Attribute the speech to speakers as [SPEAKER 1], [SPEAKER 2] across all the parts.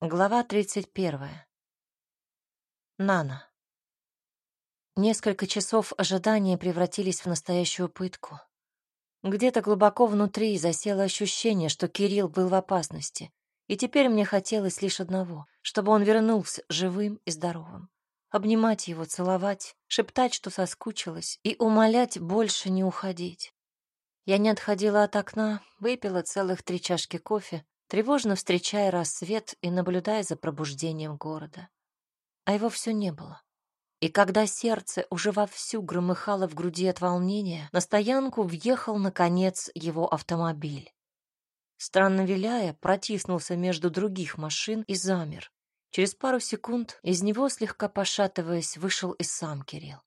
[SPEAKER 1] Глава 31. Нана. Несколько часов ожидания превратились в настоящую пытку. Где-то глубоко внутри засело ощущение, что Кирилл был в опасности, и теперь мне хотелось лишь одного, чтобы он вернулся живым и здоровым. Обнимать его, целовать, шептать, что соскучилась, и умолять больше не уходить. Я не отходила от окна, выпила целых три чашки кофе, тревожно встречая рассвет и наблюдая за пробуждением города. А его все не было. И когда сердце уже вовсю громыхало в груди от волнения, на стоянку въехал, наконец, его автомобиль. Странно виляя, протиснулся между других машин и замер. Через пару секунд из него, слегка пошатываясь, вышел и сам Кирилл.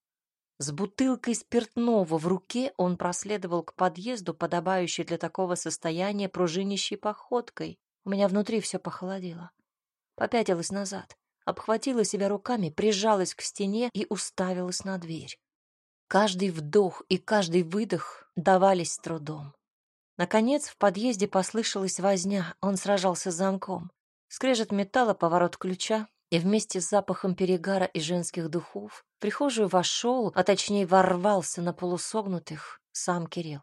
[SPEAKER 1] С бутылкой спиртного в руке он проследовал к подъезду, подобающей для такого состояния пружинищей походкой. У меня внутри все похолодело. Попятилась назад, обхватила себя руками, прижалась к стене и уставилась на дверь. Каждый вдох и каждый выдох давались с трудом. Наконец в подъезде послышалась возня, он сражался с замком. Скрежет металла, поворот ключа, и вместе с запахом перегара и женских духов в прихожую вошел, а точнее ворвался на полусогнутых сам Кирилл.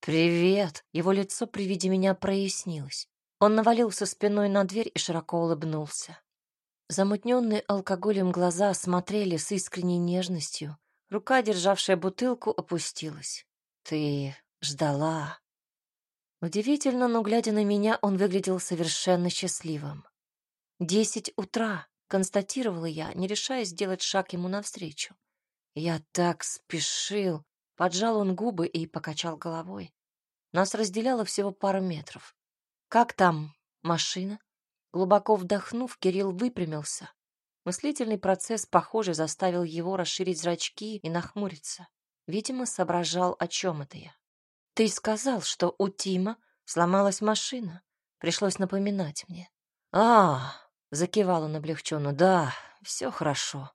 [SPEAKER 1] «Привет!» Его лицо при виде меня прояснилось. Он навалился спиной на дверь и широко улыбнулся. Замутненные алкоголем глаза смотрели с искренней нежностью. Рука, державшая бутылку, опустилась. «Ты ждала?» Удивительно, но, глядя на меня, он выглядел совершенно счастливым. «Десять утра», — констатировала я, не решаясь сделать шаг ему навстречу. «Я так спешил!» — поджал он губы и покачал головой. Нас разделяло всего пару метров. «Как там машина?» Глубоко вдохнув, Кирилл выпрямился. Мыслительный процесс, похоже, заставил его расширить зрачки и нахмуриться. Видимо, соображал, о чем это я. «Ты сказал, что у Тима сломалась машина. Пришлось напоминать мне». «А, Закивал он облегченно. Да, все хорошо.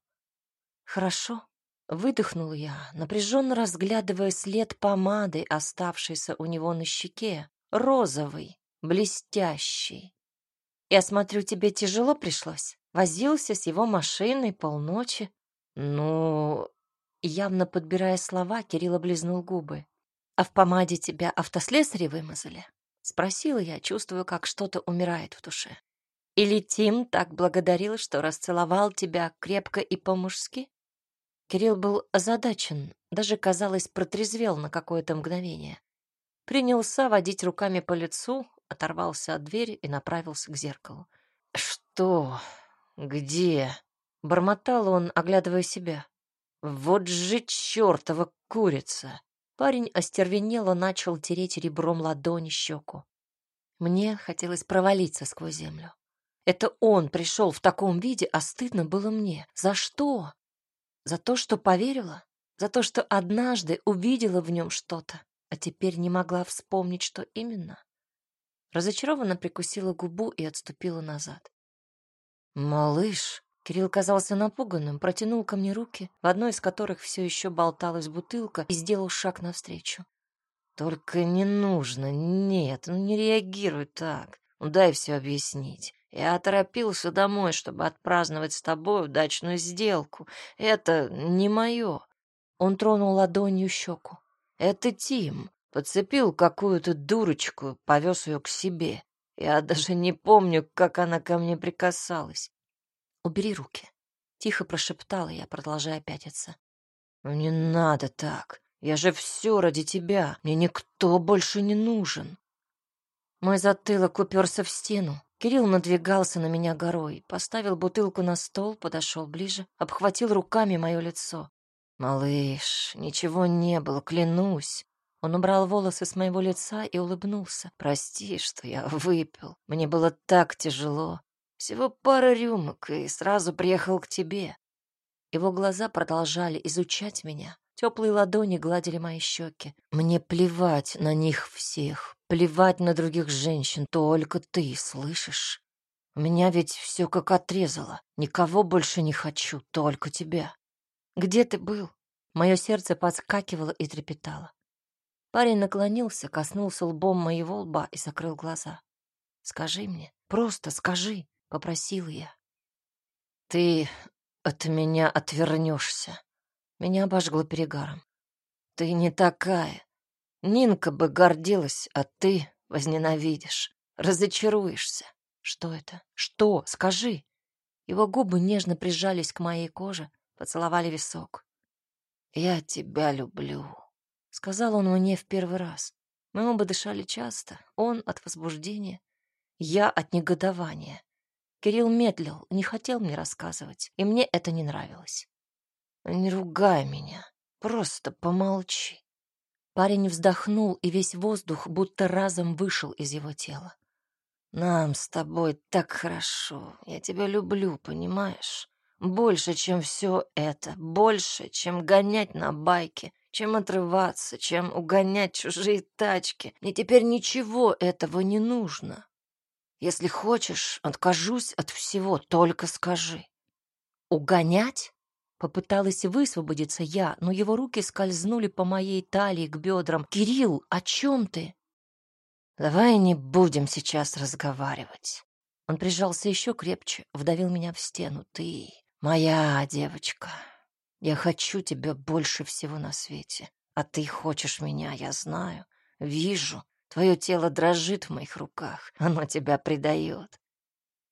[SPEAKER 1] Хорошо. Выдохнул я, напряженно разглядывая след помады, оставшейся у него на щеке. Розовый, блестящий. Я смотрю, тебе тяжело пришлось. Возился с его машиной полночи. Ну, явно подбирая слова, Кирилл облизнул губы. А в помаде тебя автослесари вымазали? Спросила я, чувствуя, как что-то умирает в душе. Или Тим так благодарил, что расцеловал тебя крепко и по-мужски? Кирилл был озадачен, даже, казалось, протрезвел на какое-то мгновение. Принялся водить руками по лицу, оторвался от двери и направился к зеркалу. «Что? Где?» — бормотал он, оглядывая себя. «Вот же чертова курица!» Парень остервенело начал тереть ребром ладони щеку. Мне хотелось провалиться сквозь землю. Это он пришел в таком виде, а стыдно было мне. За что? За то, что поверила? За то, что однажды увидела в нем что-то, а теперь не могла вспомнить, что именно? Разочарованно прикусила губу и отступила назад. «Малыш!» Кирилл казался напуганным, протянул ко мне руки, в одной из которых все еще болталась бутылка, и сделал шаг навстречу. «Только не нужно, нет, ну не реагируй так. Ну дай все объяснить. Я торопился домой, чтобы отпраздновать с тобой удачную сделку. Это не мое. Он тронул ладонью щеку. Это Тим. Подцепил какую-то дурочку, повез ее к себе. Я даже не помню, как она ко мне прикасалась. Убери руки. Тихо прошептала я, продолжая пятиться. «Ну, не надо так. Я же все ради тебя. Мне никто больше не нужен. Мой затылок уперся в стену. Кирилл надвигался на меня горой, поставил бутылку на стол, подошел ближе, обхватил руками мое лицо. «Малыш, ничего не было, клянусь». Он убрал волосы с моего лица и улыбнулся. «Прости, что я выпил. Мне было так тяжело. Всего пара рюмок, и сразу приехал к тебе». Его глаза продолжали изучать меня. Теплые ладони гладили мои щеки. Мне плевать на них всех, плевать на других женщин, только ты, слышишь? Меня ведь все как отрезало. Никого больше не хочу, только тебя. Где ты был? Мое сердце подскакивало и трепетало. Парень наклонился, коснулся лбом моего лба и закрыл глаза. Скажи мне, просто скажи. попросила я. Ты от меня отвернешься. Меня обожгло перегаром. Ты не такая. Нинка бы гордилась, а ты возненавидишь, разочаруешься. Что это? Что? Скажи. Его губы нежно прижались к моей коже, поцеловали висок. «Я тебя люблю», — сказал он мне в первый раз. Мы оба дышали часто, он от возбуждения, я от негодования. Кирилл медлил, не хотел мне рассказывать, и мне это не нравилось. «Не ругай меня, просто помолчи». Парень вздохнул, и весь воздух будто разом вышел из его тела. «Нам с тобой так хорошо, я тебя люблю, понимаешь? Больше, чем все это, больше, чем гонять на байке, чем отрываться, чем угонять чужие тачки. Мне теперь ничего этого не нужно. Если хочешь, откажусь от всего, только скажи. Угонять? Попыталась высвободиться я, но его руки скользнули по моей талии к бедрам. «Кирилл, о чем ты?» «Давай не будем сейчас разговаривать». Он прижался еще крепче, вдавил меня в стену. «Ты моя девочка. Я хочу тебя больше всего на свете. А ты хочешь меня, я знаю, вижу. Твое тело дрожит в моих руках, оно тебя предает.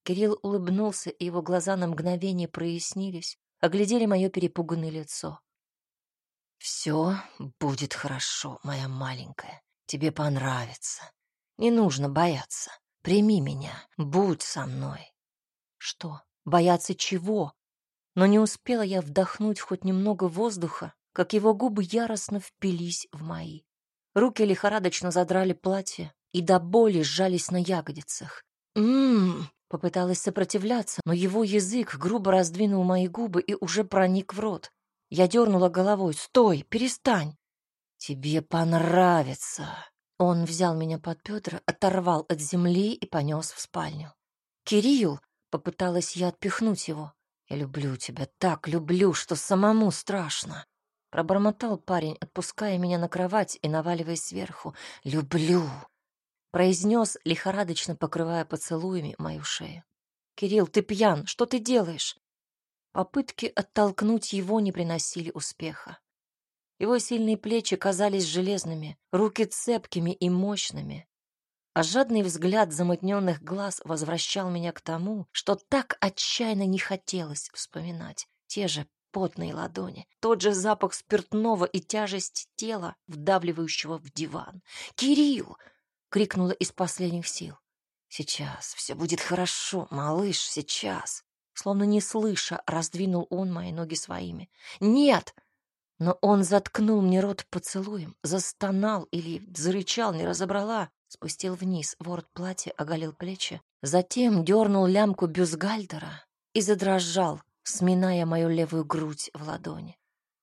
[SPEAKER 1] Кирилл улыбнулся, и его глаза на мгновение прояснились, оглядели мое перепуганное лицо. «Все будет хорошо, моя маленькая. Тебе понравится. Не нужно бояться. Прими меня, будь со мной». «Что? Бояться чего?» Но не успела я вдохнуть хоть немного воздуха, как его губы яростно впились в мои. Руки лихорадочно задрали платье и до боли сжались на ягодицах. «М-м-м!» Попыталась сопротивляться, но его язык грубо раздвинул мои губы и уже проник в рот. Я дернула головой. «Стой! Перестань!» «Тебе понравится!» Он взял меня под бедра, оторвал от земли и понес в спальню. «Кирилл!» — попыталась я отпихнуть его. «Я люблю тебя, так люблю, что самому страшно!» Пробормотал парень, отпуская меня на кровать и наваливаясь сверху. «Люблю!» Произнес, лихорадочно покрывая поцелуями мою шею. «Кирилл, ты пьян! Что ты делаешь?» Попытки оттолкнуть его не приносили успеха. Его сильные плечи казались железными, руки цепкими и мощными. А жадный взгляд замутненных глаз возвращал меня к тому, что так отчаянно не хотелось вспоминать. Те же потные ладони, тот же запах спиртного и тяжесть тела, вдавливающего в диван. «Кирилл!» — крикнула из последних сил. «Сейчас, все будет хорошо, малыш, сейчас!» Словно не слыша, раздвинул он мои ноги своими. «Нет!» Но он заткнул мне рот поцелуем, застонал или зарычал, не разобрала, спустил вниз ворот платья, оголил плечи, затем дернул лямку бюстгальтера и задрожал, сминая мою левую грудь в ладони.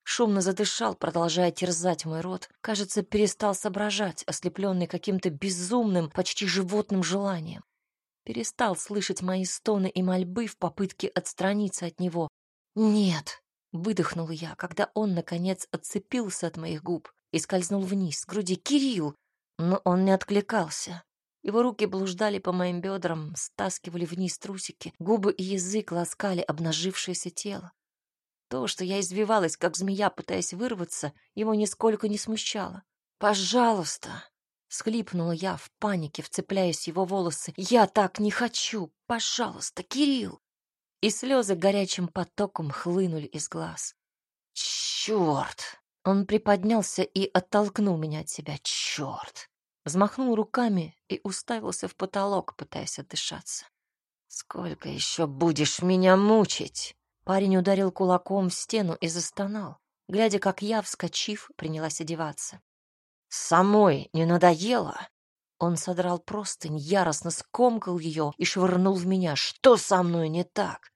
[SPEAKER 1] Шумно задышал, продолжая терзать мой рот. Кажется, перестал соображать, ослепленный каким-то безумным, почти животным желанием. Перестал слышать мои стоны и мольбы в попытке отстраниться от него. «Нет!» — выдохнул я, когда он, наконец, отцепился от моих губ и скользнул вниз, к груди. «Кирилл!» Но он не откликался. Его руки блуждали по моим бедрам, стаскивали вниз трусики, губы и язык ласкали обнажившееся тело. То, что я извивалась, как змея, пытаясь вырваться, его нисколько не смущало. «Пожалуйста!» — схлипнула я в панике, вцепляясь в его волосы. «Я так не хочу! Пожалуйста, Кирилл!» И слезы горячим потоком хлынули из глаз. «Черт!» Он приподнялся и оттолкнул меня от себя. «Черт!» взмахнул руками и уставился в потолок, пытаясь отдышаться. «Сколько еще будешь меня мучить?» Парень ударил кулаком в стену и застонал, глядя, как я, вскочив, принялась одеваться. «Самой не надоело?» Он содрал простынь, яростно скомкал ее и швырнул в меня. «Что со мной не так?»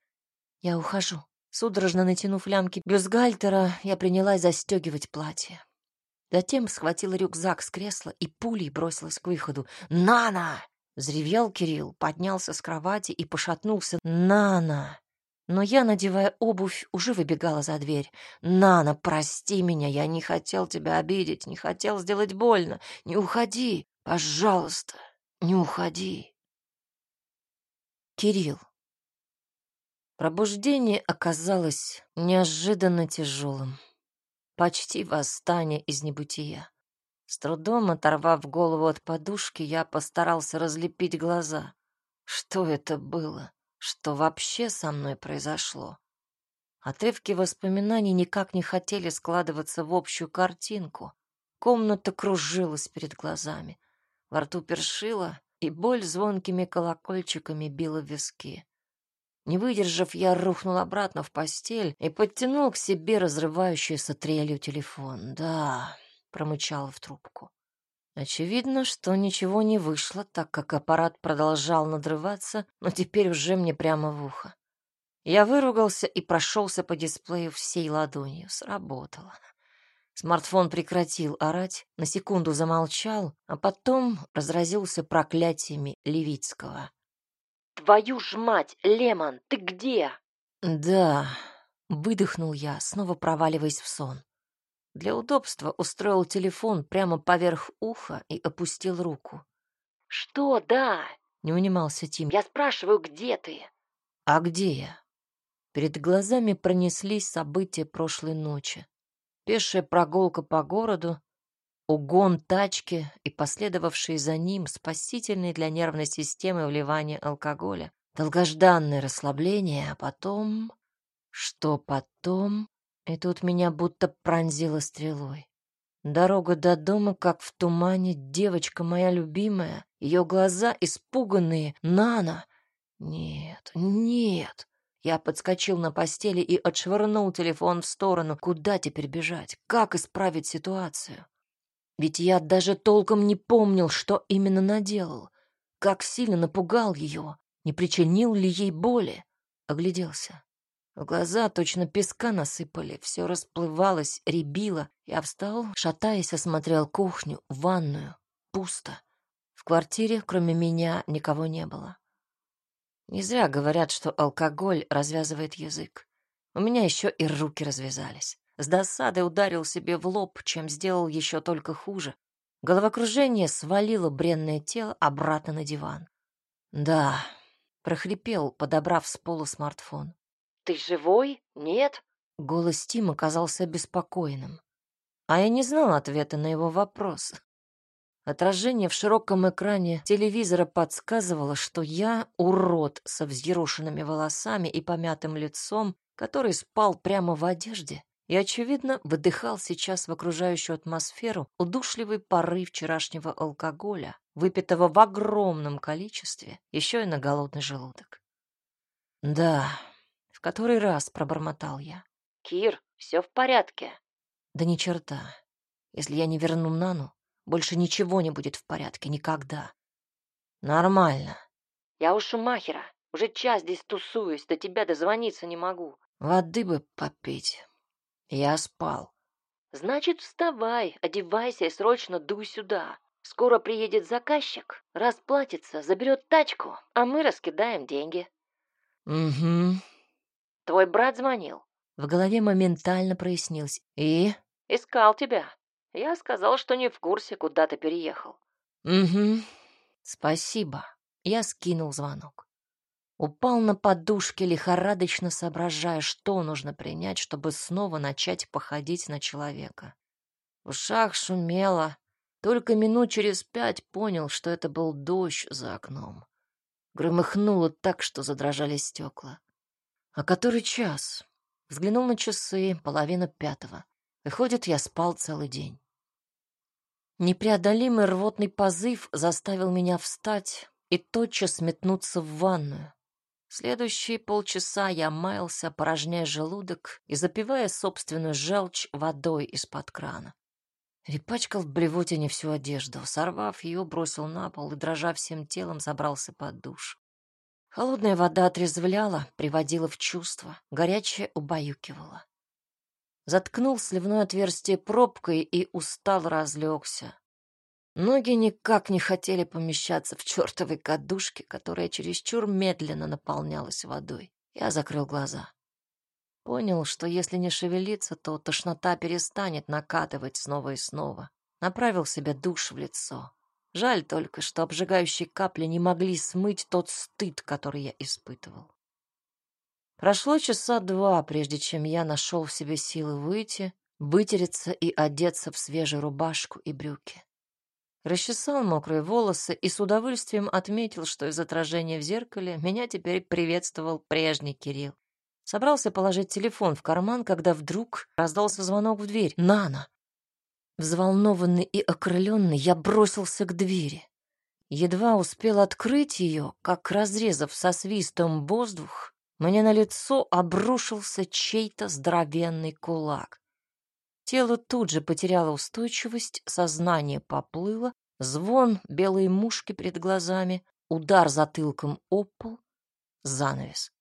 [SPEAKER 1] «Я ухожу». Судорожно натянув лямки бюстгальтера, я принялась застегивать платье. Затем схватила рюкзак с кресла и пулей бросилась к выходу. «Нана!» — взревел Кирилл, поднялся с кровати и пошатнулся. «Нана!» Но я, надевая обувь, уже выбегала за дверь. «Нана, прости меня, я не хотел тебя обидеть, не хотел сделать больно. Не уходи, пожалуйста, не уходи!» Кирилл. Пробуждение оказалось неожиданно тяжелым. Почти восстание из небытия. С трудом оторвав голову от подушки, я постарался разлепить глаза. Что это было? Что вообще со мной произошло? Отрывки воспоминаний никак не хотели складываться в общую картинку. Комната кружилась перед глазами. Во рту першила, и боль звонкими колокольчиками била в виски. Не выдержав, я рухнул обратно в постель и подтянул к себе разрывающуюся трелью телефон. «Да», — промычал в трубку. Очевидно, что ничего не вышло, так как аппарат продолжал надрываться, но теперь уже мне прямо в ухо. Я выругался и прошелся по дисплею всей ладонью. Сработало. Смартфон прекратил орать, на секунду замолчал, а потом разразился проклятиями Левицкого.
[SPEAKER 2] «Твою ж мать, Лемон, ты где?»
[SPEAKER 1] «Да», — выдохнул я, снова проваливаясь в сон. Для удобства устроил телефон прямо поверх уха и опустил руку.
[SPEAKER 2] «Что, да?»
[SPEAKER 1] — не унимался Тим.
[SPEAKER 2] «Я спрашиваю, где ты?»
[SPEAKER 1] «А где я?» Перед глазами пронеслись события прошлой ночи. Пешая прогулка по городу, угон тачки и последовавшие за ним спасительные для нервной системы вливание алкоголя, долгожданное расслабление, а потом... Что потом? И тут меня будто пронзило стрелой. Дорога до дома, как в тумане, девочка моя любимая, ее глаза испуганные, Нана. Нет, нет. Я подскочил на постели и отшвырнул телефон в сторону. Куда теперь бежать? Как исправить ситуацию? Ведь я даже толком не помнил, что именно наделал. Как сильно напугал ее. Не причинил ли ей боли? Огляделся. В глаза точно песка насыпали, все расплывалось, рябило. Я встал, шатаясь, осмотрел кухню, ванную. Пусто. В квартире, кроме меня, никого не было. Не зря говорят, что алкоголь развязывает язык. У меня еще и руки развязались. С досадой ударил себе в лоб, чем сделал еще только хуже. Головокружение свалило бренное тело обратно на диван. «Да», — прохрипел, подобрав с пола смартфон.
[SPEAKER 2] «Ты живой? Нет?»
[SPEAKER 1] Голос Тима казался беспокойным. А я не знал ответа на его вопрос. Отражение в широком экране телевизора подсказывало, что я урод со взъерошенными волосами и помятым лицом, который спал прямо в одежде и, очевидно, выдыхал сейчас в окружающую атмосферу удушливый порыв вчерашнего алкоголя, выпитого в огромном количестве, еще и на голодный желудок. «Да», — в который раз пробормотал я.
[SPEAKER 2] «Кир, все в порядке?»
[SPEAKER 1] «Да ни черта. Если я не верну Нану, больше ничего не будет в порядке, никогда». «Нормально».
[SPEAKER 2] «Я у Шумахера. Уже час здесь тусуюсь, до тебя дозвониться не могу».
[SPEAKER 1] «Воды бы попить». Я спал.
[SPEAKER 2] Значит, вставай, одевайся и срочно дуй сюда. Скоро приедет заказчик, расплатится, заберет тачку, а мы раскидаем деньги.
[SPEAKER 1] Угу.
[SPEAKER 2] Твой брат звонил.
[SPEAKER 1] В голове моментально прояснилось. И?
[SPEAKER 2] Искал тебя. Я сказал, что не в курсе, куда ты переехал.
[SPEAKER 1] Угу. Спасибо. Я скинул звонок. Упал на подушке, лихорадочно соображая, что нужно принять, чтобы снова начать походить на человека. В ушах шумело. Только минут через пять понял, что это был дождь за окном. Громыхнуло так, что задрожали стекла. А который час? Взглянул на часы, половина пятого. Выходит, я спал целый день. Непреодолимый рвотный позыв заставил меня встать и тотчас метнуться в ванную. Следующие полчаса я маялся, опорожняя желудок и запивая собственную желчь водой из-под крана. Перепачкал в блевотине всю одежду, сорвав ее, бросил на пол и, дрожа всем телом, забрался под душ. Холодная вода отрезвляла, приводила в чувство, горячая убаюкивала. Заткнул сливное отверстие пробкой и устал разлегся. Ноги никак не хотели помещаться в чертовой кадушке, которая чересчур медленно наполнялась водой. Я закрыл глаза. Понял, что если не шевелиться, то тошнота перестанет накатывать снова и снова. Направил себе душ в лицо. Жаль только, что обжигающие капли не могли смыть тот стыд, который я испытывал. Прошло часа два, прежде чем я нашел в себе силы выйти, вытереться и одеться в свежую рубашку и брюки. Расчесал мокрые волосы и с удовольствием отметил, что из отражения в зеркале меня теперь приветствовал прежний Кирилл. Собрался положить телефон в карман, когда вдруг раздался звонок в дверь. «Нана!» Взволнованный и окрыленный, я бросился к двери. Едва успел открыть ее, как, разрезав со свистом воздух, мне на лицо обрушился чей-то здоровенный кулак. Тело тут же потеряло устойчивость, сознание поплыло, звон белой мушки перед глазами, удар затылком об пол, занавес.